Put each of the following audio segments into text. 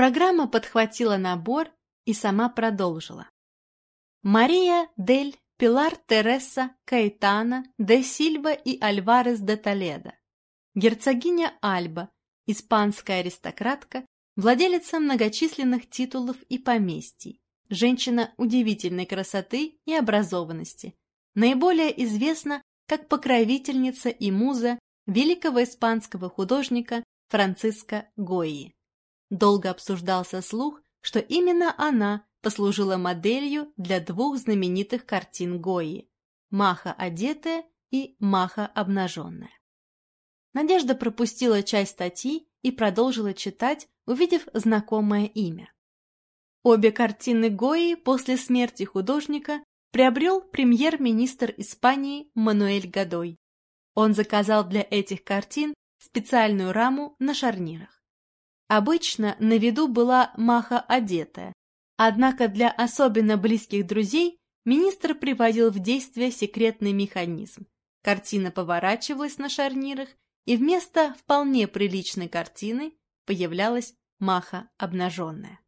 Программа подхватила набор и сама продолжила. Мария дель Пилар Тереса Каэтана де Сильва и Альварес де Толедо. Герцогиня Альба, испанская аристократка, владелица многочисленных титулов и поместий, женщина удивительной красоты и образованности, наиболее известна как покровительница и муза великого испанского художника Франциско Гойи. Долго обсуждался слух, что именно она послужила моделью для двух знаменитых картин Гойи «Маха одетая» и «Маха обнаженная». Надежда пропустила часть статьи и продолжила читать, увидев знакомое имя. Обе картины Гои после смерти художника приобрел премьер-министр Испании Мануэль Гадой. Он заказал для этих картин специальную раму на шарнирах. Обычно на виду была маха одетая, однако для особенно близких друзей министр приводил в действие секретный механизм. Картина поворачивалась на шарнирах, и вместо вполне приличной картины появлялась маха обнаженная.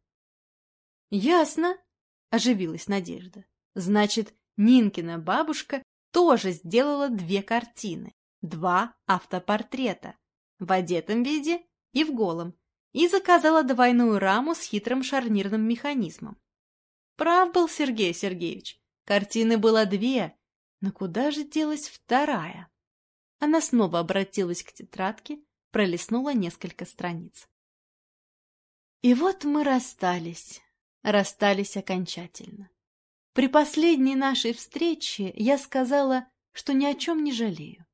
«Ясно», — оживилась Надежда. «Значит, Нинкина бабушка тоже сделала две картины, два автопортрета, в одетом виде и в голом, и заказала двойную раму с хитрым шарнирным механизмом. Прав был Сергей Сергеевич, картины было две, но куда же делась вторая? Она снова обратилась к тетрадке, пролистнула несколько страниц. И вот мы расстались расстались окончательно. При последней нашей встрече я сказала, что ни о чем не жалею,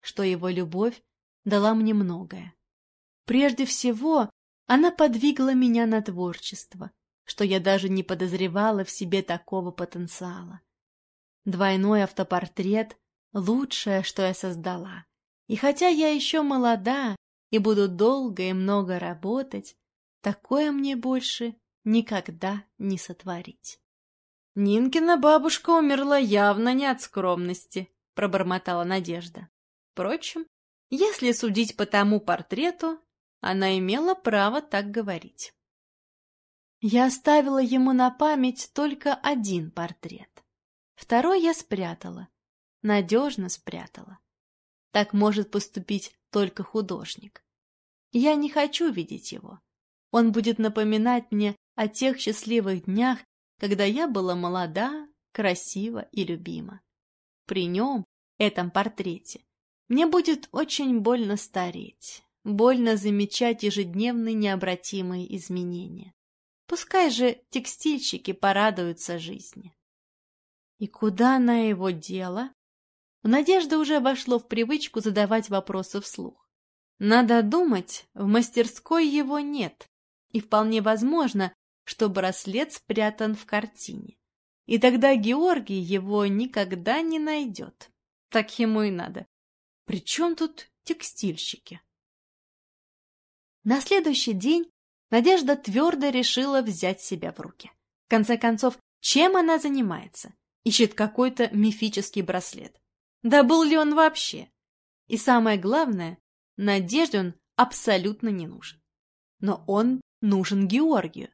что его любовь дала мне многое. Прежде всего, она подвигла меня на творчество, что я даже не подозревала в себе такого потенциала. Двойной автопортрет — лучшее, что я создала. И хотя я еще молода и буду долго и много работать, такое мне больше никогда не сотворить. Нинкина бабушка умерла явно не от скромности, пробормотала Надежда. Впрочем, если судить по тому портрету, она имела право так говорить. Я оставила ему на память только один портрет. Второй я спрятала, надежно спрятала. Так может поступить только художник. Я не хочу видеть его. Он будет напоминать мне о тех счастливых днях, когда я была молода, красива и любима. При нем, этом портрете, мне будет очень больно стареть, больно замечать ежедневные необратимые изменения. Пускай же текстильщики порадуются жизни. И куда на его дело? Надежда уже вошло в привычку задавать вопросы вслух. Надо думать, в мастерской его нет, и вполне возможно, что браслет спрятан в картине. И тогда Георгий его никогда не найдет. Так ему и надо. Причем тут текстильщики? На следующий день Надежда твердо решила взять себя в руки. В конце концов, чем она занимается? Ищет какой-то мифический браслет. Да был ли он вообще? И самое главное, Надежде он абсолютно не нужен. Но он нужен Георгию.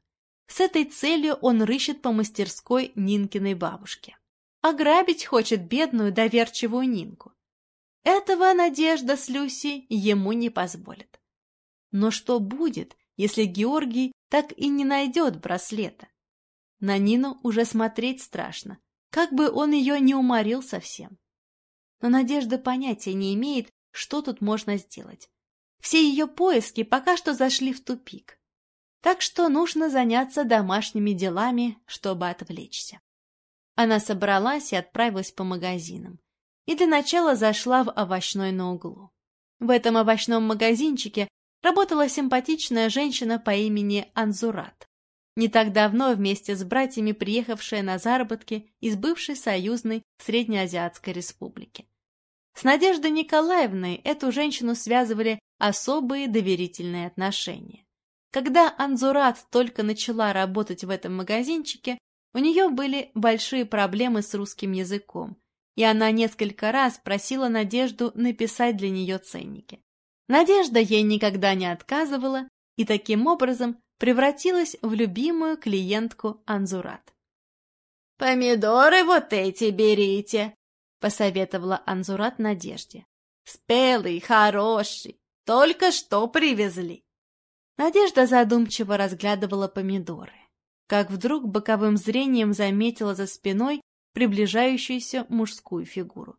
С этой целью он рыщет по мастерской Нинкиной бабушки. Ограбить хочет бедную доверчивую Нинку. Этого Надежда с Люси ему не позволит. Но что будет, если Георгий так и не найдет браслета? На Нину уже смотреть страшно, как бы он ее не уморил совсем. Но Надежда понятия не имеет, что тут можно сделать. Все ее поиски пока что зашли в тупик. Так что нужно заняться домашними делами, чтобы отвлечься. Она собралась и отправилась по магазинам. И для начала зашла в овощной на углу. В этом овощном магазинчике работала симпатичная женщина по имени Анзурат. Не так давно вместе с братьями приехавшая на заработки из бывшей союзной Среднеазиатской республики. С Надеждой Николаевной эту женщину связывали особые доверительные отношения. Когда Анзурат только начала работать в этом магазинчике, у нее были большие проблемы с русским языком, и она несколько раз просила Надежду написать для нее ценники. Надежда ей никогда не отказывала, и таким образом превратилась в любимую клиентку Анзурат. «Помидоры вот эти берите», — посоветовала Анзурат Надежде. «Спелый, хороший, только что привезли». Надежда задумчиво разглядывала помидоры, как вдруг боковым зрением заметила за спиной приближающуюся мужскую фигуру.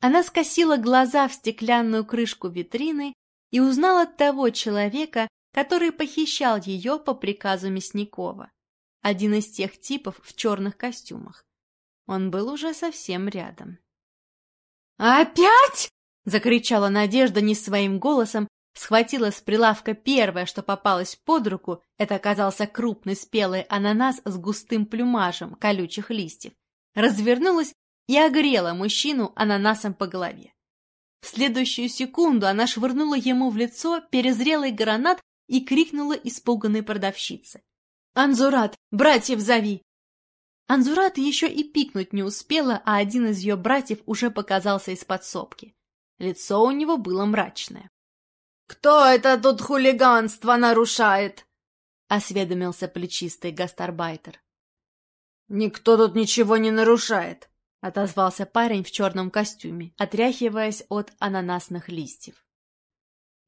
Она скосила глаза в стеклянную крышку витрины и узнала того человека, который похищал ее по приказу Мясникова. Один из тех типов в черных костюмах. Он был уже совсем рядом. «Опять?» — закричала Надежда не своим голосом, схватила с прилавка первое, что попалось под руку, это оказался крупный спелый ананас с густым плюмажем колючих листьев, развернулась и огрела мужчину ананасом по голове. В следующую секунду она швырнула ему в лицо перезрелый гранат и крикнула испуганной продавщице. «Анзурат, братьев зови!» Анзурат еще и пикнуть не успела, а один из ее братьев уже показался из подсобки. Лицо у него было мрачное. «Кто это тут хулиганство нарушает?» — осведомился плечистый гастарбайтер. «Никто тут ничего не нарушает», — отозвался парень в черном костюме, отряхиваясь от ананасных листьев.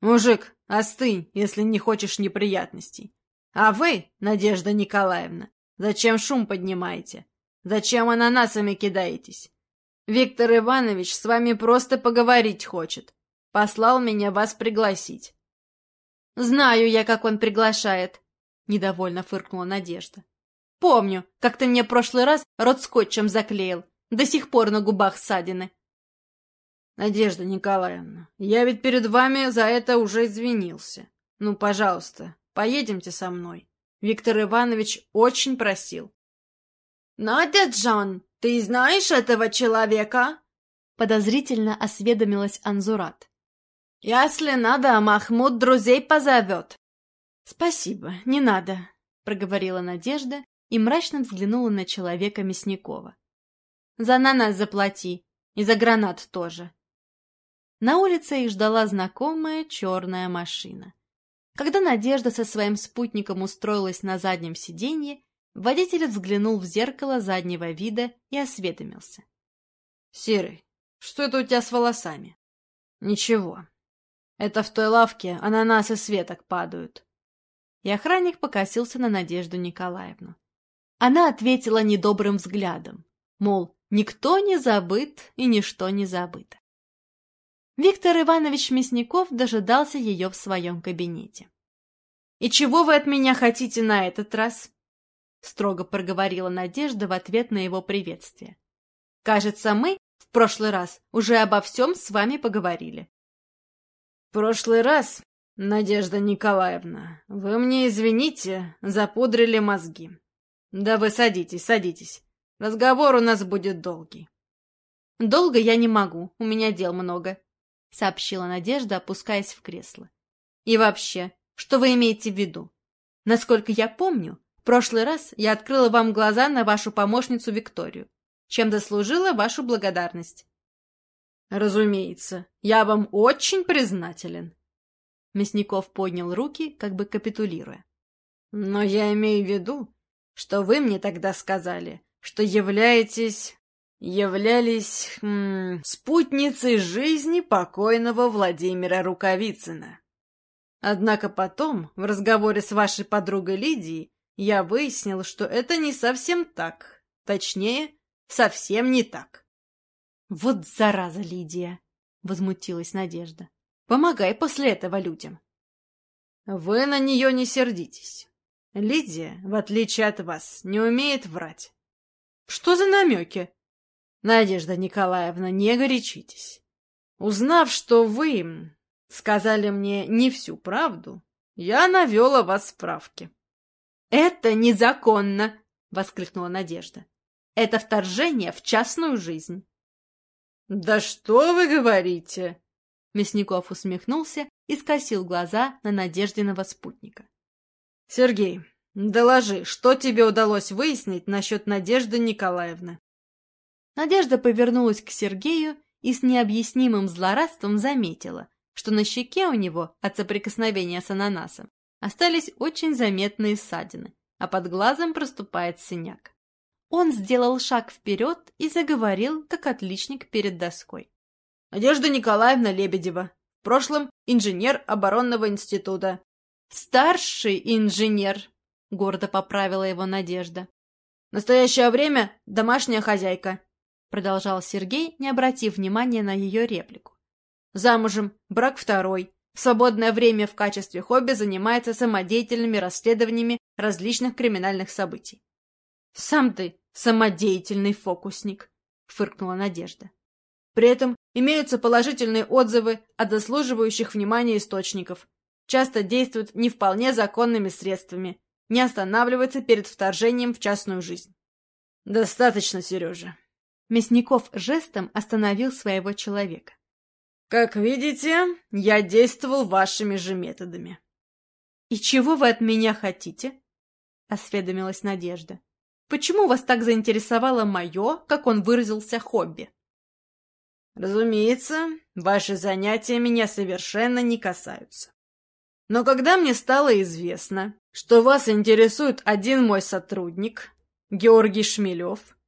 «Мужик, остынь, если не хочешь неприятностей. А вы, Надежда Николаевна, зачем шум поднимаете? Зачем ананасами кидаетесь? Виктор Иванович с вами просто поговорить хочет. Послал меня вас пригласить». «Знаю я, как он приглашает», — недовольно фыркнула Надежда. «Помню, как ты мне прошлый раз рот скотчем заклеил. До сих пор на губах ссадины». «Надежда Николаевна, я ведь перед вами за это уже извинился. Ну, пожалуйста, поедемте со мной. Виктор Иванович очень просил». «Надя Джан, ты знаешь этого человека?» Подозрительно осведомилась Анзурат. «Если надо, Махмуд друзей позовет». «Спасибо, не надо», — проговорила Надежда и мрачно взглянула на человека Мясникова. «За ананас заплати, и за гранат тоже. На улице их ждала знакомая черная машина. Когда Надежда со своим спутником устроилась на заднем сиденье, водитель взглянул в зеркало заднего вида и осведомился. — Серый, что это у тебя с волосами? — Ничего. Это в той лавке ананасы с веток падают. И охранник покосился на Надежду Николаевну. Она ответила недобрым взглядом, мол, никто не забыт и ничто не забыто. Виктор Иванович Мясников дожидался ее в своем кабинете. «И чего вы от меня хотите на этот раз?» строго проговорила Надежда в ответ на его приветствие. «Кажется, мы в прошлый раз уже обо всем с вами поговорили». «В прошлый раз, Надежда Николаевна, вы мне извините, запудрили мозги. Да вы садитесь, садитесь. Разговор у нас будет долгий». «Долго я не могу, у меня дел много», — сообщила Надежда, опускаясь в кресло. «И вообще, что вы имеете в виду? Насколько я помню, в прошлый раз я открыла вам глаза на вашу помощницу Викторию, чем дослужила вашу благодарность». «Разумеется, я вам очень признателен». Мясников поднял руки, как бы капитулируя. «Но я имею в виду, что вы мне тогда сказали, что являетесь являлись м, спутницей жизни покойного Владимира Рукавицына. Однако потом, в разговоре с вашей подругой Лидией, я выяснил, что это не совсем так. Точнее, совсем не так. «Вот зараза, Лидия!» — возмутилась Надежда. «Помогай после этого людям». «Вы на нее не сердитесь. Лидия, в отличие от вас, не умеет врать». «Что за намеки?» Надежда Николаевна, не горячитесь. Узнав, что вы сказали мне не всю правду, я навела вас справки. — Это незаконно! — воскликнула Надежда. — Это вторжение в частную жизнь. — Да что вы говорите? Мясников усмехнулся и скосил глаза на Надеждиного спутника. — Сергей, доложи, что тебе удалось выяснить насчет Надежды Николаевны? Надежда повернулась к Сергею и с необъяснимым злорадством заметила, что на щеке у него от соприкосновения с ананасом Остались очень заметные ссадины, а под глазом проступает синяк. Он сделал шаг вперед и заговорил, как отличник перед доской. «Надежда Николаевна Лебедева, в прошлом инженер оборонного института». «Старший инженер», — гордо поправила его Надежда. «В настоящее время домашняя хозяйка», — продолжал Сергей, не обратив внимания на ее реплику. «Замужем, брак второй. В свободное время в качестве хобби занимается самодеятельными расследованиями различных криминальных событий». «Сам ты самодеятельный фокусник», — фыркнула Надежда. При этом имеются положительные отзывы от заслуживающих внимания источников. Часто действуют не вполне законными средствами, не останавливается перед вторжением в частную жизнь. «Достаточно, Сережа». Мясников жестом остановил своего человека. «Как видите, я действовал вашими же методами». «И чего вы от меня хотите?» — осведомилась Надежда. «Почему вас так заинтересовало мое, как он выразился, хобби?» «Разумеется, ваши занятия меня совершенно не касаются. Но когда мне стало известно, что вас интересует один мой сотрудник, Георгий Шмелев,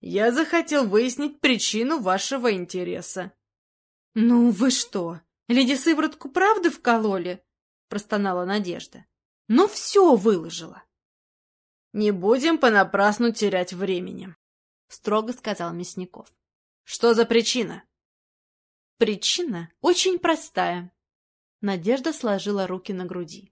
я захотел выяснить причину вашего интереса. — Ну вы что, леди Сыворотку правды вкололи? — простонала Надежда. — Ну все выложила. — Не будем понапрасну терять времени, — строго сказал Мясников. — Что за причина? — Причина очень простая. Надежда сложила руки на груди.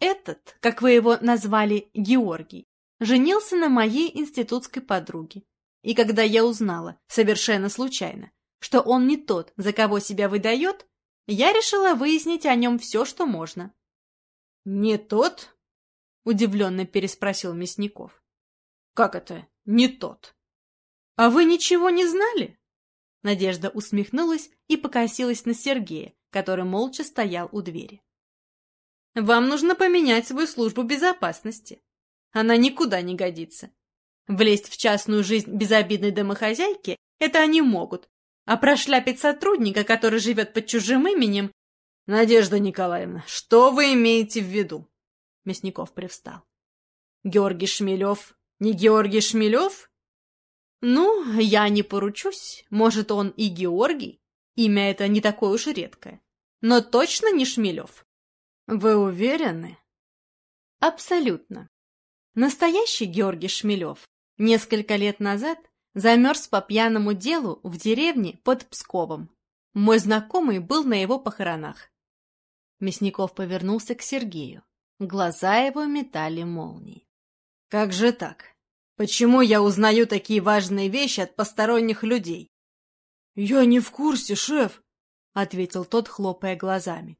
Этот, как вы его назвали, Георгий, женился на моей институтской подруге. И когда я узнала, совершенно случайно, что он не тот, за кого себя выдает, я решила выяснить о нем все, что можно. — Не тот? — удивленно переспросил Мясников. — Как это «не тот»? — А вы ничего не знали? Надежда усмехнулась и покосилась на Сергея, который молча стоял у двери. Вам нужно поменять свою службу безопасности. Она никуда не годится. Влезть в частную жизнь безобидной домохозяйки – это они могут. А прошляпить сотрудника, который живет под чужим именем... — Надежда Николаевна, что вы имеете в виду? Мясников привстал. — Георгий Шмелев не Георгий Шмелев? — Ну, я не поручусь. Может, он и Георгий. Имя это не такое уж редкое. Но точно не Шмелев. Вы уверены? Абсолютно. Настоящий Георгий Шмелев несколько лет назад замерз по пьяному делу в деревне под Псковом. Мой знакомый был на его похоронах. Мясников повернулся к Сергею. Глаза его метали молнии. «Как же так? Почему я узнаю такие важные вещи от посторонних людей?» «Я не в курсе, шеф», — ответил тот, хлопая глазами.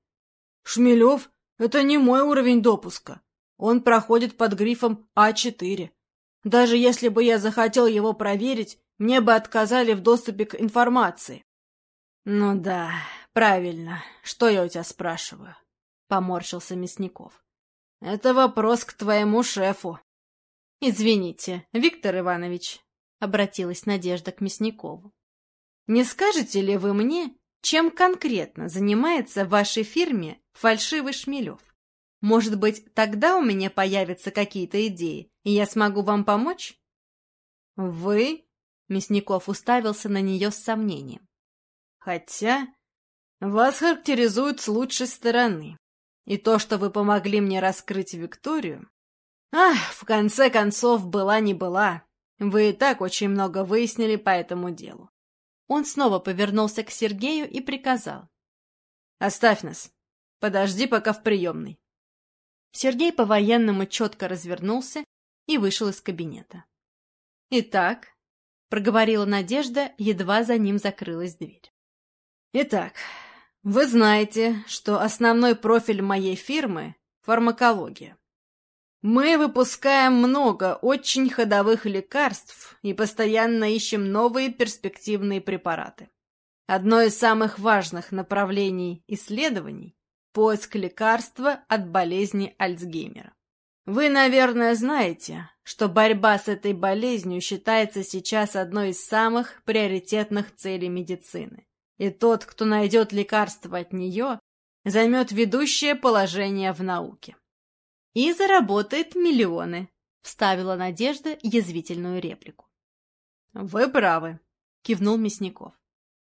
«Шмелев это не мой уровень допуска. Он проходит под грифом А4. Даже если бы я захотел его проверить, мне бы отказали в доступе к информации. Ну да, правильно. Что я у тебя спрашиваю? Поморщился Мясников. Это вопрос к твоему шефу. Извините, Виктор Иванович, обратилась Надежда к Мясникову. Не скажете ли вы мне, чем конкретно занимается в вашей фирме фальшивый Шмелев? Может быть, тогда у меня появятся какие-то идеи, и я смогу вам помочь? Вы? Мясников уставился на нее с сомнением. Хотя вас характеризуют с лучшей стороны. И то, что вы помогли мне раскрыть Викторию... Ах, в конце концов, была не была. Вы и так очень много выяснили по этому делу. Он снова повернулся к Сергею и приказал. «Оставь нас. Подожди пока в приемной». Сергей по-военному четко развернулся и вышел из кабинета. «Итак», — проговорила Надежда, едва за ним закрылась дверь. «Итак, вы знаете, что основной профиль моей фирмы — фармакология. Мы выпускаем много очень ходовых лекарств и постоянно ищем новые перспективные препараты. Одно из самых важных направлений исследований – поиск лекарства от болезни Альцгеймера. Вы, наверное, знаете, что борьба с этой болезнью считается сейчас одной из самых приоритетных целей медицины. И тот, кто найдет лекарство от нее, займет ведущее положение в науке. И заработает миллионы, вставила Надежда язвительную реплику. Вы правы, кивнул Мясников.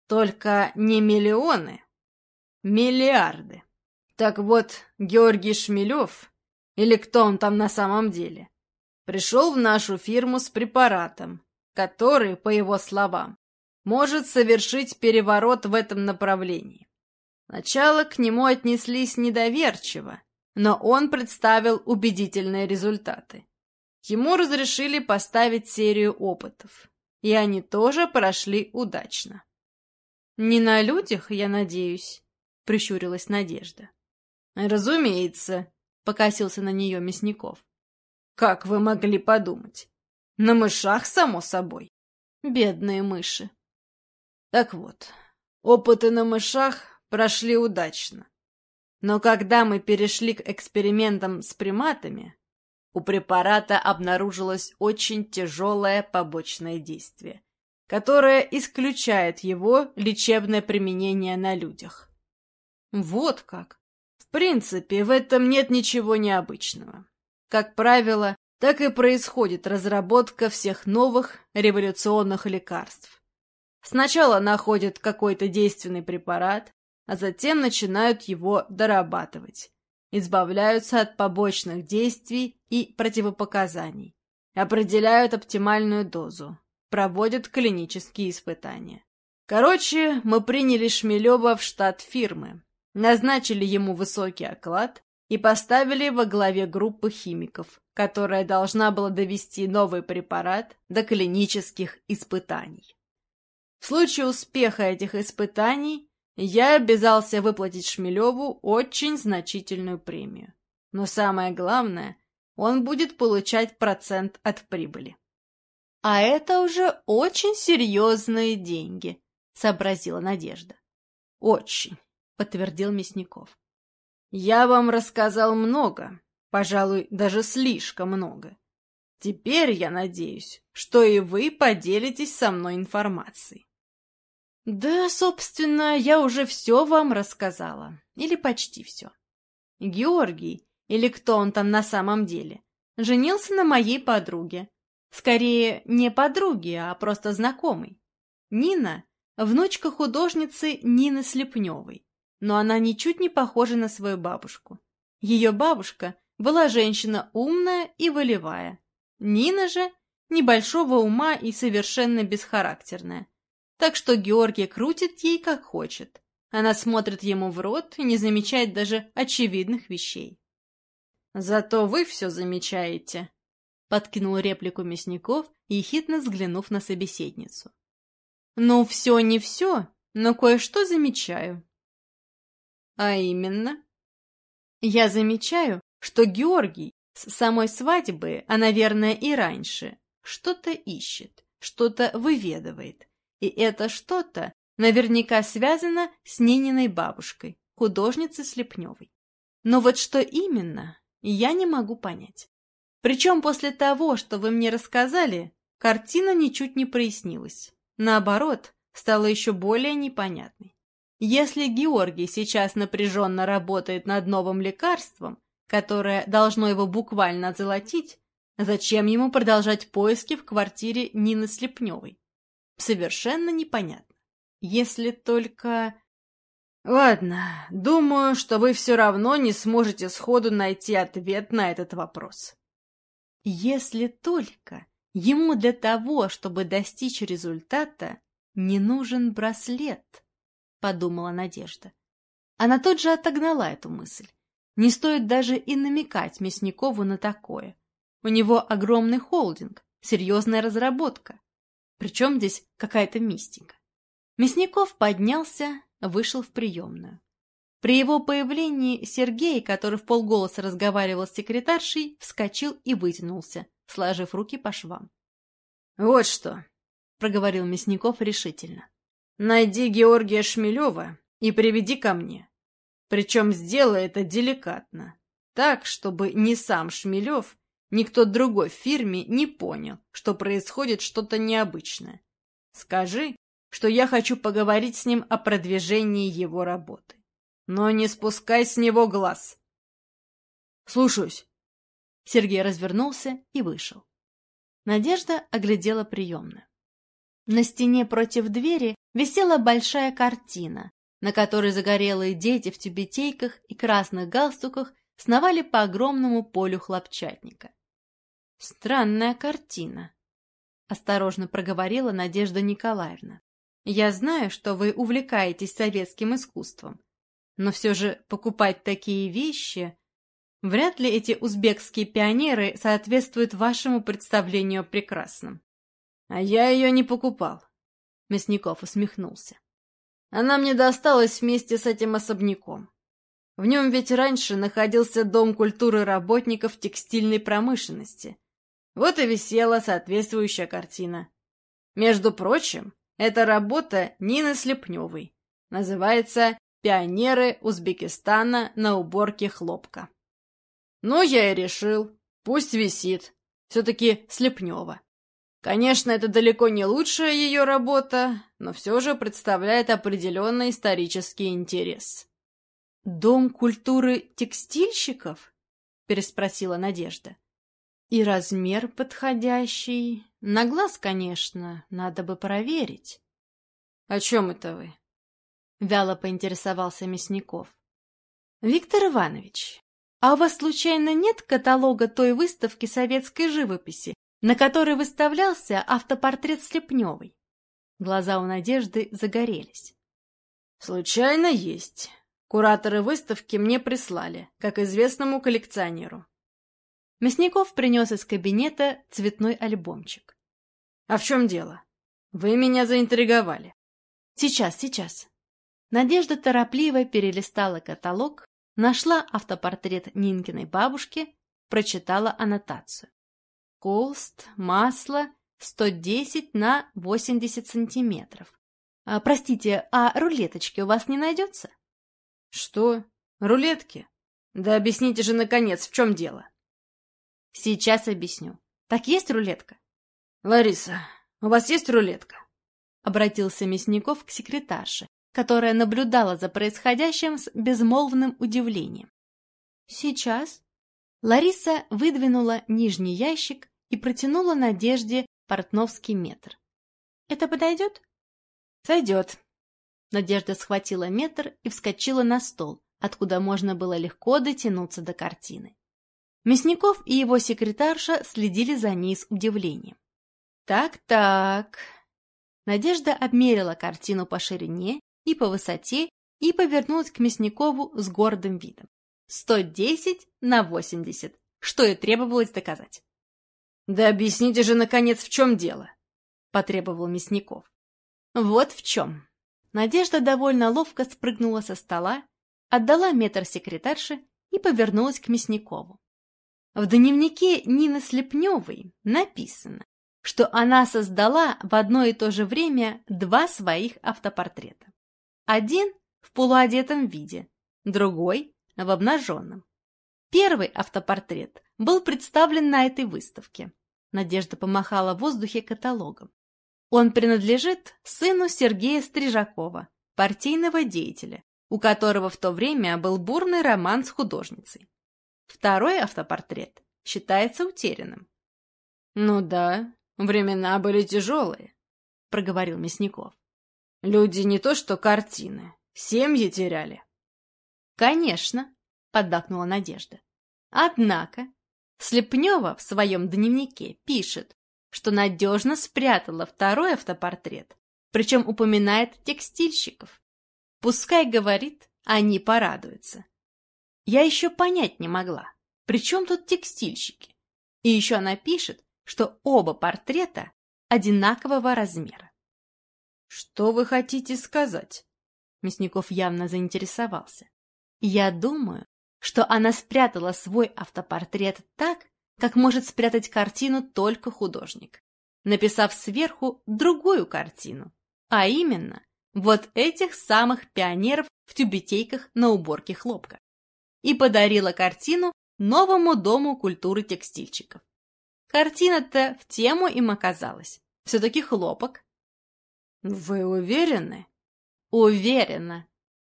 Только не миллионы, миллиарды. Так вот, Георгий Шмелев, или кто он там на самом деле, пришел в нашу фирму с препаратом, который, по его словам, может совершить переворот в этом направлении. Сначала к нему отнеслись недоверчиво, но он представил убедительные результаты. Ему разрешили поставить серию опытов, и они тоже прошли удачно. «Не на людях, я надеюсь», — прищурилась Надежда. «Разумеется», — покосился на нее Мясников. «Как вы могли подумать? На мышах, само собой. Бедные мыши». Так вот, опыты на мышах прошли удачно. Но когда мы перешли к экспериментам с приматами, у препарата обнаружилось очень тяжелое побочное действие, которое исключает его лечебное применение на людях. Вот как. В принципе, в этом нет ничего необычного. Как правило, так и происходит разработка всех новых революционных лекарств. Сначала находят какой-то действенный препарат, а затем начинают его дорабатывать. Избавляются от побочных действий и противопоказаний. Определяют оптимальную дозу. Проводят клинические испытания. Короче, мы приняли Шмелева в штат фирмы, назначили ему высокий оклад и поставили во главе группы химиков, которая должна была довести новый препарат до клинических испытаний. В случае успеха этих испытаний я обязался выплатить Шмелеву очень значительную премию. Но самое главное, он будет получать процент от прибыли. — А это уже очень серьезные деньги, — сообразила Надежда. — Очень, — подтвердил Мясников. — Я вам рассказал много, пожалуй, даже слишком много. Теперь я надеюсь, что и вы поделитесь со мной информацией. Да, собственно, я уже все вам рассказала. Или почти все. Георгий, или кто он там на самом деле, женился на моей подруге. Скорее, не подруге, а просто знакомой. Нина — внучка художницы Нины Слепневой, но она ничуть не похожа на свою бабушку. Ее бабушка была женщина умная и волевая. Нина же — небольшого ума и совершенно бесхарактерная так что Георгий крутит ей как хочет. Она смотрит ему в рот и не замечает даже очевидных вещей. «Зато вы все замечаете», — подкинул реплику Мясников, ехидно взглянув на собеседницу. «Ну, все не все, но кое-что замечаю». «А именно?» «Я замечаю, что Георгий с самой свадьбы, а, наверное, и раньше, что-то ищет, что-то выведывает. И это что-то наверняка связано с Нининой бабушкой, художницей Слепневой. Но вот что именно, я не могу понять. Причем после того, что вы мне рассказали, картина ничуть не прояснилась. Наоборот, стала еще более непонятной. Если Георгий сейчас напряженно работает над новым лекарством, которое должно его буквально золотить, зачем ему продолжать поиски в квартире Нины Слепневой? Совершенно непонятно. Если только... Ладно, думаю, что вы все равно не сможете сходу найти ответ на этот вопрос. Если только ему для того, чтобы достичь результата, не нужен браслет, подумала Надежда. Она тут же отогнала эту мысль. Не стоит даже и намекать Мясникову на такое. У него огромный холдинг, серьезная разработка. Причем здесь какая-то мистика? Мясников поднялся, вышел в приемную. При его появлении Сергей, который в полголоса разговаривал с секретаршей, вскочил и вытянулся, сложив руки по швам. — Вот что, — проговорил Мясников решительно. — Найди Георгия Шмелева и приведи ко мне. Причем сделай это деликатно, так, чтобы ни сам Шмелев, Никто другой в фирме не понял, что происходит что-то необычное. Скажи, что я хочу поговорить с ним о продвижении его работы. Но не спускай с него глаз. Слушаюсь, Сергей развернулся и вышел. Надежда оглядела приемную. На стене против двери висела большая картина, на которой загорелые дети в тюбетейках и красных галстуках сновали по огромному полю хлопчатника. «Странная картина», — осторожно проговорила Надежда Николаевна. «Я знаю, что вы увлекаетесь советским искусством, но все же покупать такие вещи...» Вряд ли эти узбекские пионеры соответствуют вашему представлению о прекрасном. А я ее не покупал. Мясников усмехнулся. Она мне досталась вместе с этим особняком. В нем ведь раньше находился Дом культуры работников текстильной промышленности. Вот и висела соответствующая картина. Между прочим, это работа Нины Слепневой. Называется «Пионеры Узбекистана на уборке хлопка». Ну, я и решил. Пусть висит. Все-таки Слепнева. Конечно, это далеко не лучшая ее работа, но все же представляет определенный исторический интерес. «Дом культуры текстильщиков?» — переспросила Надежда. «И размер подходящий. На глаз, конечно, надо бы проверить». «О чем это вы?» — вяло поинтересовался Мясников. «Виктор Иванович, а у вас случайно нет каталога той выставки советской живописи, на которой выставлялся автопортрет Слепневой? Глаза у Надежды загорелись. Случайно есть. Кураторы выставки мне прислали, как известному коллекционеру. Мясников принес из кабинета цветной альбомчик. А в чем дело? Вы меня заинтриговали. Сейчас, сейчас. Надежда торопливо перелистала каталог, Нашла автопортрет Нинкиной бабушки, прочитала аннотацию. Колст, масло, 110 на 80 сантиметров. А, простите, а рулеточки у вас не найдется? Что? Рулетки? Да объясните же, наконец, в чем дело? Сейчас объясню. Так есть рулетка? Лариса, у вас есть рулетка? Обратился Мясников к секретарше, которая наблюдала за происходящим с безмолвным удивлением. «Сейчас». Лариса выдвинула нижний ящик и протянула Надежде портновский метр. «Это подойдет?» «Сойдет». Надежда схватила метр и вскочила на стол, откуда можно было легко дотянуться до картины. Мясников и его секретарша следили за ней с удивлением. «Так-так...» Надежда обмерила картину по ширине и по высоте, и повернулась к Мясникову с гордым видом. 110 на 80, что и требовалось доказать. «Да объясните же, наконец, в чем дело?» — потребовал Мясников. «Вот в чем». Надежда довольно ловко спрыгнула со стола, отдала метр секретарше и повернулась к Мясникову. В дневнике Нины Слепневой написано, что она создала в одно и то же время два своих автопортрета. Один в полуодетом виде, другой в обнаженном. Первый автопортрет был представлен на этой выставке. Надежда помахала в воздухе каталогом. Он принадлежит сыну Сергея Стрижакова, партийного деятеля, у которого в то время был бурный роман с художницей. Второй автопортрет считается утерянным. «Ну да, времена были тяжелые», — проговорил Мясников. Люди не то что картины, семьи теряли. Конечно, поддакнула Надежда. Однако Слепнева в своем дневнике пишет, что надежно спрятала второй автопортрет, причем упоминает текстильщиков. Пускай говорит, они порадуются. Я еще понять не могла, при чем тут текстильщики? И еще она пишет, что оба портрета одинакового размера. «Что вы хотите сказать?» Мясников явно заинтересовался. «Я думаю, что она спрятала свой автопортрет так, как может спрятать картину только художник, написав сверху другую картину, а именно вот этих самых пионеров в тюбетейках на уборке хлопка, и подарила картину новому дому культуры текстильщиков. Картина-то в тему им оказалась. Все-таки хлопок, «Вы уверены?» «Уверена.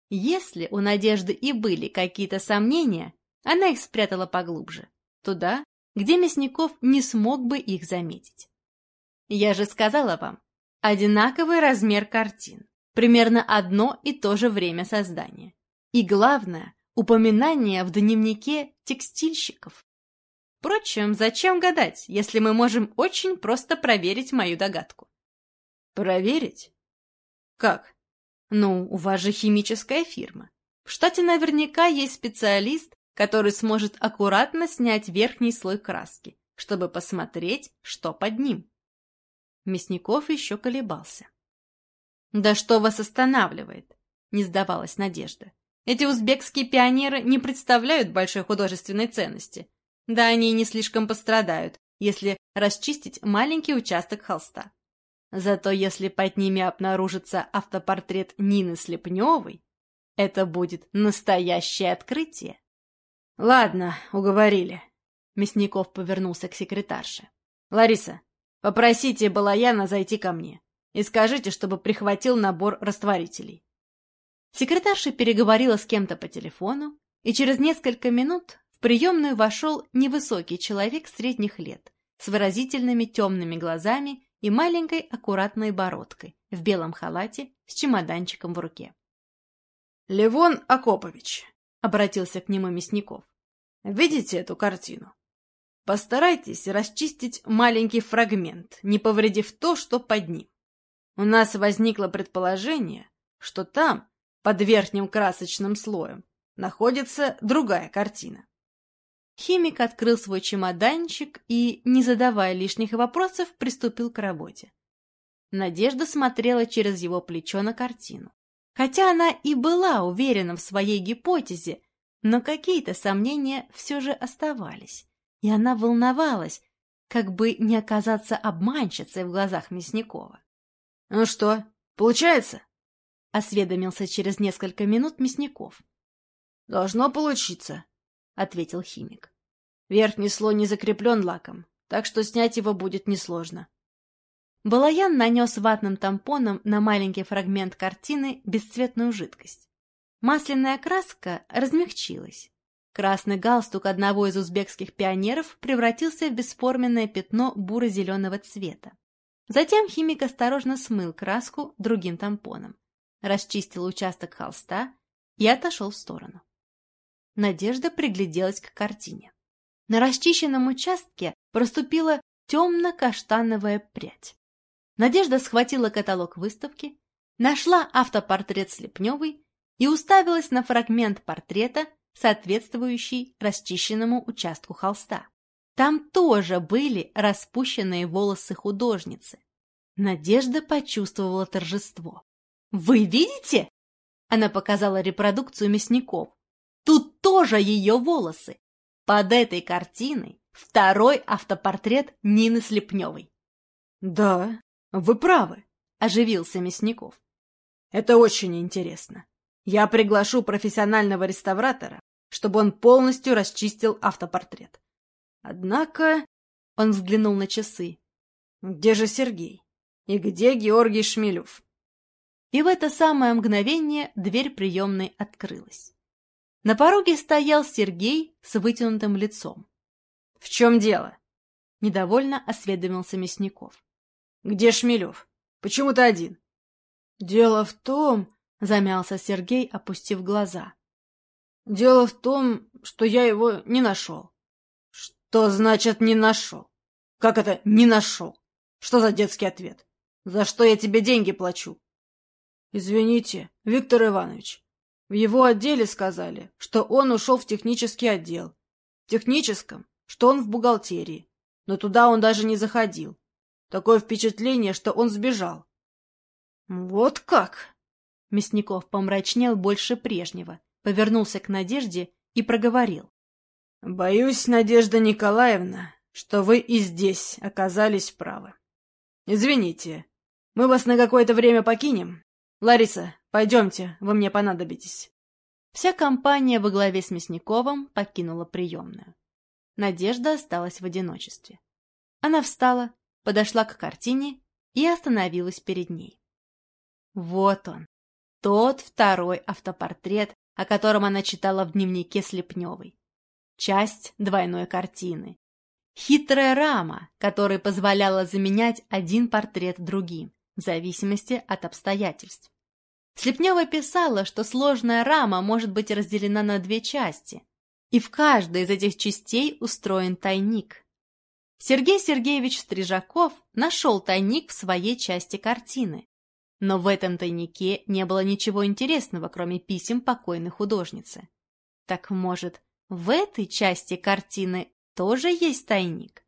Если у Надежды и были какие-то сомнения, она их спрятала поглубже, туда, где Мясников не смог бы их заметить. Я же сказала вам, одинаковый размер картин, примерно одно и то же время создания. И главное, упоминание в дневнике текстильщиков. Впрочем, зачем гадать, если мы можем очень просто проверить мою догадку? Проверить? Как? Ну, у вас же химическая фирма. В штате наверняка есть специалист, который сможет аккуратно снять верхний слой краски, чтобы посмотреть, что под ним. Мясников еще колебался. «Да что вас останавливает?» — не сдавалась Надежда. «Эти узбекские пионеры не представляют большой художественной ценности. Да они и не слишком пострадают, если расчистить маленький участок холста. Зато если под ними обнаружится автопортрет Нины Слепневой, это будет настоящее открытие. Ладно, уговорили. Мясников повернулся к секретарше. Лариса, попросите Балаяна зайти ко мне и скажите, чтобы прихватил набор растворителей. Секретарша переговорила с кем-то по телефону, и через несколько минут в приемную вошел невысокий человек средних лет с выразительными темными глазами и маленькой аккуратной бородкой в белом халате с чемоданчиком в руке. — Левон Акопович, — обратился к нему Мясников, — видите эту картину? Постарайтесь расчистить маленький фрагмент, не повредив то, что под ним. У нас возникло предположение, что там, под верхним красочным слоем, находится другая картина. Химик открыл свой чемоданчик и, не задавая лишних вопросов, приступил к работе. Надежда смотрела через его плечо на картину. Хотя она и была уверена в своей гипотезе, но какие-то сомнения все же оставались, и она волновалась, как бы не оказаться обманщицей в глазах Мясникова. — Ну что, получается? — осведомился через несколько минут Мясников. — Должно получиться, — ответил химик. «Верхний слой не закреплен лаком, так что снять его будет несложно». Балаян нанес ватным тампоном на маленький фрагмент картины бесцветную жидкость. Масляная краска размягчилась. Красный галстук одного из узбекских пионеров превратился в бесформенное пятно буро-зеленого цвета. Затем химик осторожно смыл краску другим тампоном, расчистил участок холста и отошел в сторону. Надежда пригляделась к картине. На расчищенном участке проступила темно-каштановая прядь. Надежда схватила каталог выставки, нашла автопортрет Слепневой и уставилась на фрагмент портрета, соответствующий расчищенному участку холста. Там тоже были распущенные волосы художницы. Надежда почувствовала торжество. «Вы видите?» Она показала репродукцию мясников. Тут тоже ее волосы. Под этой картиной второй автопортрет Нины Слепневой. «Да, вы правы», — оживился Мясников. «Это очень интересно. Я приглашу профессионального реставратора, чтобы он полностью расчистил автопортрет. Однако...» — он взглянул на часы. «Где же Сергей? И где Георгий Шмелев?» И в это самое мгновение дверь приемной открылась. На пороге стоял Сергей с вытянутым лицом. — В чем дело? — недовольно осведомился Мясников. — Где Шмелев? Почему ты один? — Дело в том, — замялся Сергей, опустив глаза. — Дело в том, что я его не нашел. — Что значит «не нашел»? Как это «не нашел»? Что за детский ответ? За что я тебе деньги плачу? — Извините, Виктор Иванович, в его отделе сказали, что он ушел в технический отдел. В техническом, что он в бухгалтерии. Но туда он даже не заходил. Такое впечатление, что он сбежал. Вот как? Мясников помрачнел больше прежнего, повернулся к Надежде и проговорил. Боюсь, Надежда Николаевна, что вы и здесь оказались правы. Извините, мы вас на какое-то время покинем. Лариса, Пойдемте, вы мне понадобитесь. Вся компания во главе с Мясниковым покинула приемную. Надежда осталась в одиночестве. Она встала, подошла к картине и остановилась перед ней. Вот он, тот второй автопортрет, о котором она читала в дневнике Слепневой. Часть двойной картины. Хитрая рама, которая позволяла заменять один портрет другим, в зависимости от обстоятельств. Слепнева писала, что сложная рама может быть разделена на две части, и в каждой из этих частей устроен тайник. Сергей Сергеевич Стрижаков нашел тайник в своей части картины, но в этом тайнике не было ничего интересного, кроме писем покойной художницы. Так может, в этой части картины тоже есть тайник?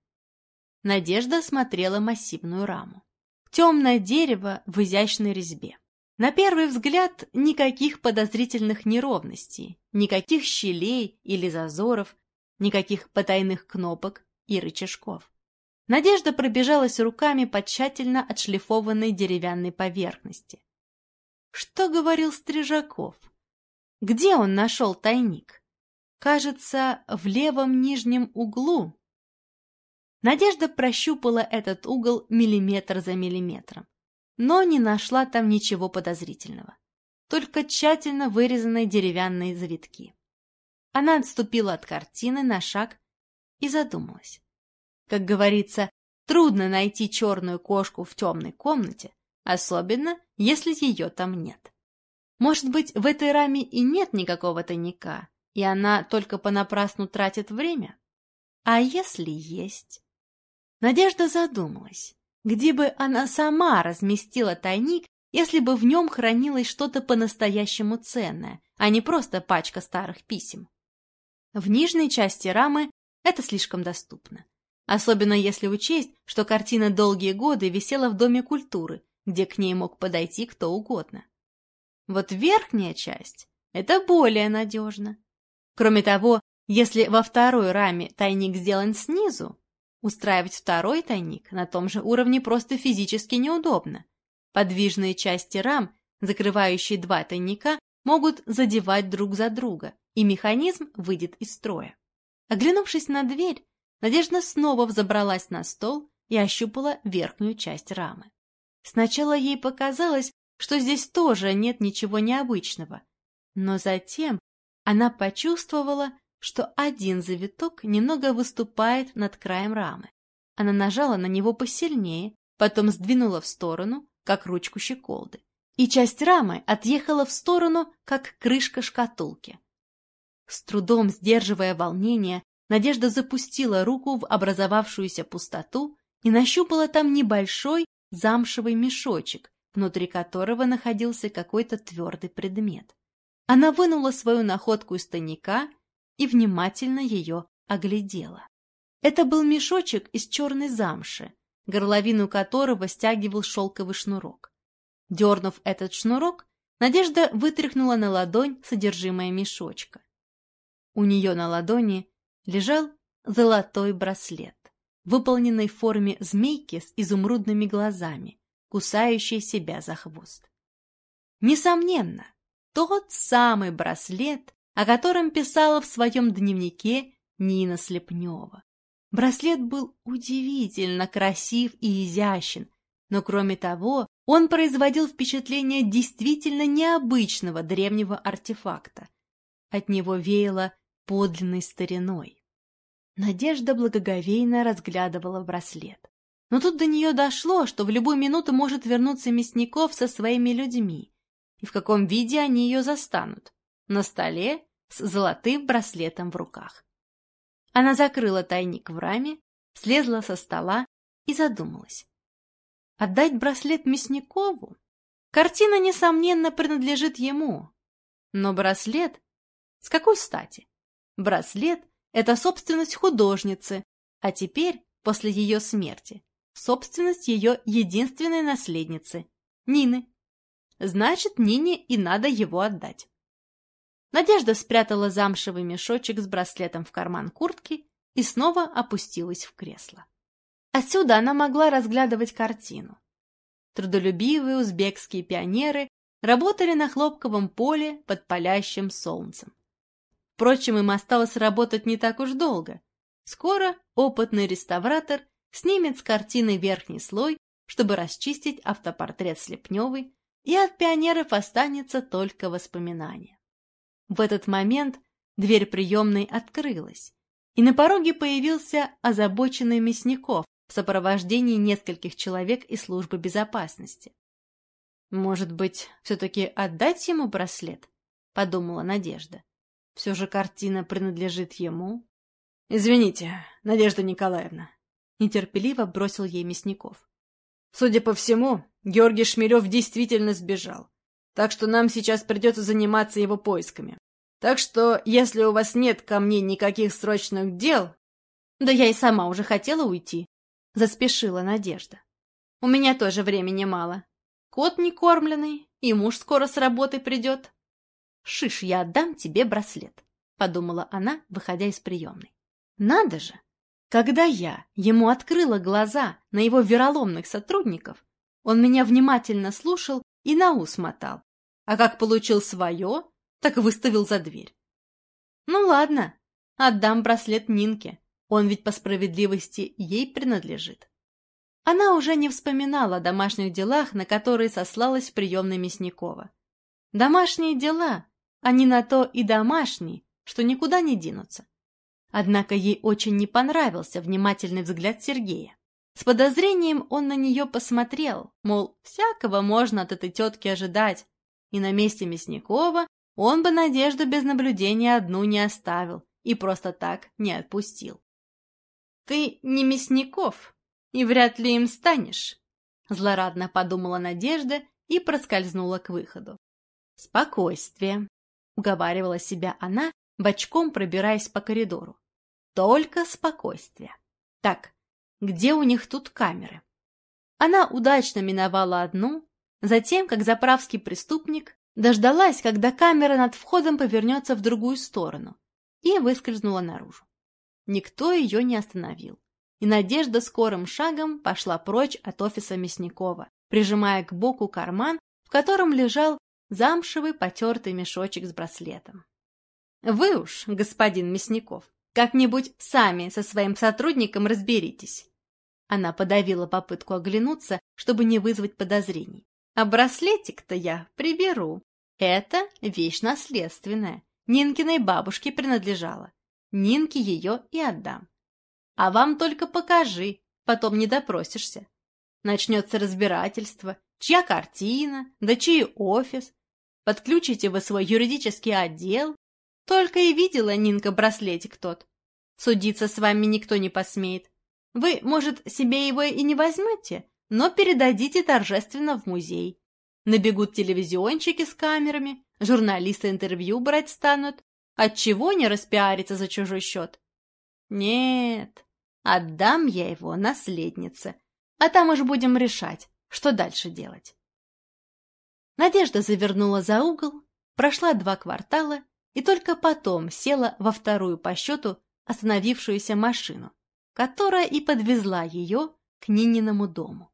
Надежда осмотрела массивную раму. Темное дерево в изящной резьбе. На первый взгляд никаких подозрительных неровностей, никаких щелей или зазоров, никаких потайных кнопок и рычажков. Надежда пробежалась руками по тщательно отшлифованной деревянной поверхности. Что говорил Стрижаков? Где он нашел тайник? Кажется, в левом нижнем углу. Надежда прощупала этот угол миллиметр за миллиметром, но не нашла там ничего подозрительного, только тщательно вырезанные деревянные завитки. Она отступила от картины на шаг и задумалась. Как говорится, трудно найти черную кошку в темной комнате, особенно если ее там нет. Может быть, в этой раме и нет никакого тайника, и она только понапрасну тратит время? А если есть? Надежда задумалась, где бы она сама разместила тайник, если бы в нем хранилось что-то по-настоящему ценное, а не просто пачка старых писем. В нижней части рамы это слишком доступно. Особенно если учесть, что картина долгие годы висела в Доме культуры, где к ней мог подойти кто угодно. Вот верхняя часть – это более надежно. Кроме того, если во второй раме тайник сделан снизу, устраивать второй тайник на том же уровне просто физически неудобно. Подвижные части рам, закрывающие два тайника, могут задевать друг за друга, и механизм выйдет из строя. Оглянувшись на дверь, Надежда снова взобралась на стол и ощупала верхнюю часть рамы. Сначала ей показалось, что здесь тоже нет ничего необычного, но затем она почувствовала, что один завиток немного выступает над краем рамы. Она нажала на него посильнее, потом сдвинула в сторону, как ручку щеколды, и часть рамы отъехала в сторону, как крышка шкатулки. С трудом сдерживая волнение, Надежда запустила руку в образовавшуюся пустоту и нащупала там небольшой замшевый мешочек, внутри которого находился какой-то твердый предмет. Она вынула свою находку из тайника и внимательно ее оглядела. Это был мешочек из черной замши, горловину которого стягивал шелковый шнурок. Дернув этот шнурок, Надежда вытряхнула на ладонь содержимое мешочка. У нее на ладони лежал золотой браслет, выполненный в форме змейки с изумрудными глазами, кусающей себя за хвост. Несомненно, тот самый браслет, о котором писала в своем дневнике Нина Слепнева. Браслет был удивительно красив и изящен, но кроме того, он производил впечатление действительно необычного древнего артефакта. От него веяло подлинной стариной. Надежда благоговейно разглядывала браслет. Но тут до нее дошло, что в любую минуту может вернуться Мясников со своими людьми, и в каком виде они ее застанут. На столе с золотым браслетом в руках. Она закрыла тайник в раме, слезла со стола и задумалась. Отдать браслет Мясникову? Картина, несомненно, принадлежит ему. Но браслет? С какой стати? Браслет — это собственность художницы, а теперь, после ее смерти, собственность ее единственной наследницы — Нины. Значит, Нине и надо его отдать. Надежда спрятала замшевый мешочек с браслетом в карман куртки и снова опустилась в кресло. Отсюда она могла разглядывать картину. Трудолюбивые узбекские пионеры работали на хлопковом поле под палящим солнцем. Впрочем, им осталось работать не так уж долго. Скоро опытный реставратор снимет с картины верхний слой, чтобы расчистить автопортрет Слепневой и от пионеров останется только воспоминание. В этот момент дверь приемной открылась, и на пороге появился озабоченный Мясников в сопровождении нескольких человек из службы безопасности. «Может быть, все-таки отдать ему браслет?» — подумала Надежда. «Все же картина принадлежит ему». «Извините, Надежда Николаевна», — нетерпеливо бросил ей Мясников. «Судя по всему, Георгий Шмелев действительно сбежал, так что нам сейчас придется заниматься его поисками. Так что, если у вас нет ко мне никаких срочных дел...» «Да я и сама уже хотела уйти», — заспешила Надежда. «У меня тоже времени мало. Кот не кормленный, и муж скоро с работы придет. Шиш, я отдам тебе браслет», — подумала она, выходя из приемной. Надо же! Когда я ему открыла глаза на его вероломных сотрудников, он меня внимательно слушал и на ус мотал. А как получил свое, так выставил за дверь. Ну ладно, отдам браслет Нинке, он ведь по справедливости ей принадлежит. Она уже не вспоминала о домашних делах, на которые сослалась в приемной Мясникова. Домашние дела, они на то и домашние, что никуда не денутся. Однако ей очень не понравился внимательный взгляд Сергея. С подозрением он на нее посмотрел, мол, всякого можно от этой тетки ожидать, и на месте Мясникова он бы Надежду без наблюдения одну не оставил и просто так не отпустил. «Ты не Мясников, и вряд ли им станешь», — злорадно подумала Надежда и проскользнула к выходу. «Спокойствие», — уговаривала себя она бочком пробираясь по коридору. Только спокойствие. Так, где у них тут камеры? Она удачно миновала одну, затем, как заправский преступник, дождалась, когда камера над входом повернется в другую сторону, и выскользнула наружу. Никто ее не остановил, и Надежда скорым шагом пошла прочь от офиса Мясникова, прижимая к боку карман, в котором лежал замшевый потертый мешочек с браслетом. Вы уж, господин Мясников, как-нибудь сами со своим сотрудником разберитесь. Она подавила попытку оглянуться, чтобы не вызвать подозрений. А браслетик-то я приберу. Это вещь наследственная. Нинкиной бабушке принадлежала. Нинке ее и отдам. А вам только покажи, потом не допросишься. Начнется разбирательство, чья картина, да чей офис. Подключите вы свой юридический отдел, только и видела Нинка браслетик тот. Судиться с вами никто не посмеет. Вы, может, себе его и не возьмете, но передадите торжественно в музей. Набегут телевизионщики с камерами, журналисты интервью брать станут. Отчего не распиариться за чужой счет? Нет, отдам я его наследнице, а там уж будем решать, что дальше делать. Надежда завернула за угол, прошла два квартала и только потом села во вторую по счету остановившуюся машину, которая и подвезла ее к Нининому дому.